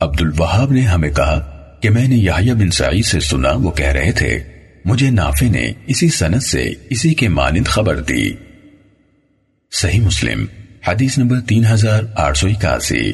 عبد الوہاب نے ہمیں کہا کہ میں نے یحییٰ بن سعید سے سنا، وہ کہہ رہے تھے، مجھے نافع نے اسی سند سے اسی کے مانند خبر دی۔ صحیح مسلم، حدیث نمبر تین ہزار آٹھ سو اکاسی۔